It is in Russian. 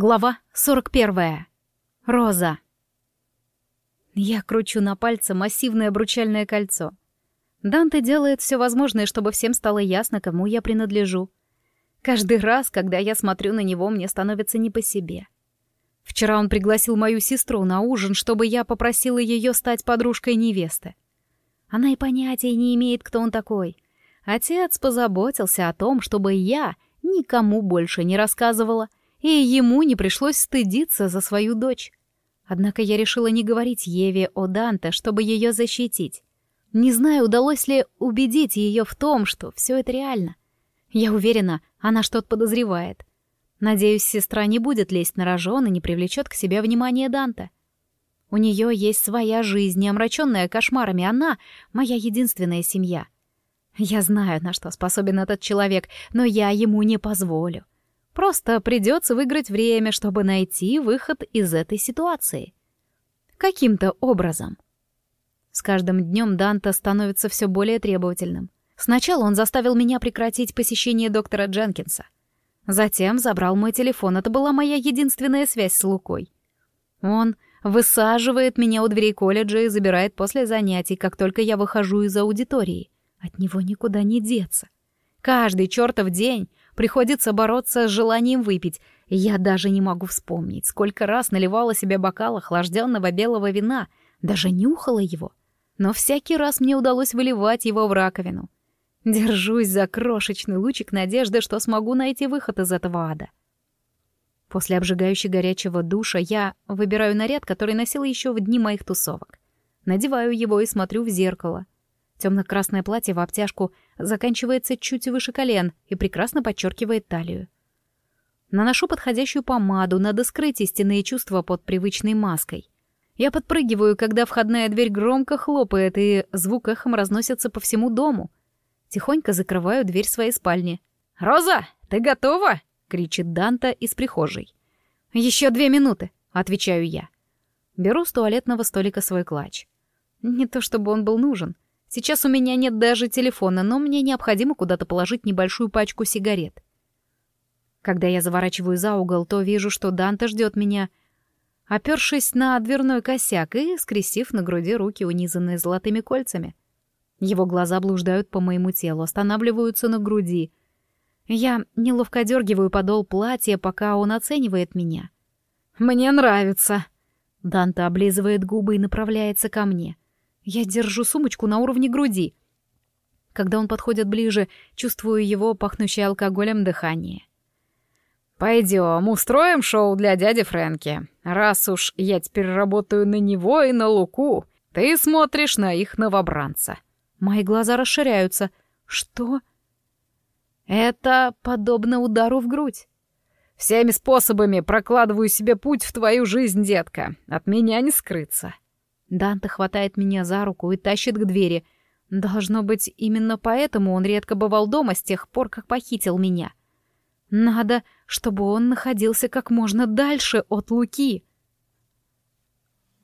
Глава 41. Роза. Я кручу на пальце массивное обручальное кольцо. Данте делает все возможное, чтобы всем стало ясно, кому я принадлежу. Каждый раз, когда я смотрю на него, мне становится не по себе. Вчера он пригласил мою сестру на ужин, чтобы я попросила ее стать подружкой невесты. Она и понятия не имеет, кто он такой. Отец позаботился о том, чтобы я никому больше не рассказывала — и ему не пришлось стыдиться за свою дочь. Однако я решила не говорить Еве о Данте, чтобы ее защитить. Не знаю, удалось ли убедить ее в том, что все это реально. Я уверена, она что-то подозревает. Надеюсь, сестра не будет лезть на рожон и не привлечет к себе внимание Данте. У нее есть своя жизнь, омраченная кошмарами. Она — моя единственная семья. Я знаю, на что способен этот человек, но я ему не позволю. Просто придется выиграть время, чтобы найти выход из этой ситуации. Каким-то образом. С каждым днем Данта становится все более требовательным. Сначала он заставил меня прекратить посещение доктора Дженкинса. Затем забрал мой телефон, это была моя единственная связь с Лукой. Он высаживает меня у дверей колледжа и забирает после занятий, как только я выхожу из аудитории. От него никуда не деться. Каждый чертов день Приходится бороться с желанием выпить. Я даже не могу вспомнить, сколько раз наливала себе бокал охлажденного белого вина, даже нюхала его. Но всякий раз мне удалось выливать его в раковину. Держусь за крошечный лучик надежды, что смогу найти выход из этого ада. После обжигающей горячего душа я выбираю наряд, который носила еще в дни моих тусовок. Надеваю его и смотрю в зеркало — Темно-красное платье в обтяжку заканчивается чуть выше колен и прекрасно подчеркивает талию. Наношу подходящую помаду, надо скрыть истинные чувства под привычной маской. Я подпрыгиваю, когда входная дверь громко хлопает, и звук эхом разносится по всему дому. Тихонько закрываю дверь своей спальни. «Роза, ты готова?» — кричит Данта из прихожей. «Еще две минуты», — отвечаю я. Беру с туалетного столика свой клатч. Не то чтобы он был нужен — Сейчас у меня нет даже телефона, но мне необходимо куда-то положить небольшую пачку сигарет. Когда я заворачиваю за угол, то вижу, что Данте ждет меня, опершись на дверной косяк и скрестив на груди руки, унизанные золотыми кольцами. Его глаза блуждают по моему телу, останавливаются на груди. Я неловко дергиваю подол платья, пока он оценивает меня. «Мне нравится!» Данте облизывает губы и направляется ко мне — я держу сумочку на уровне груди. Когда он подходит ближе, чувствую его пахнущее алкоголем дыхание. «Пойдем, устроим шоу для дяди Фрэнки. Раз уж я теперь работаю на него и на Луку, ты смотришь на их новобранца». Мои глаза расширяются. «Что?» «Это подобно удару в грудь. Всеми способами прокладываю себе путь в твою жизнь, детка. От меня не скрыться». Данте хватает меня за руку и тащит к двери. Должно быть, именно поэтому он редко бывал дома с тех пор, как похитил меня. Надо, чтобы он находился как можно дальше от Луки.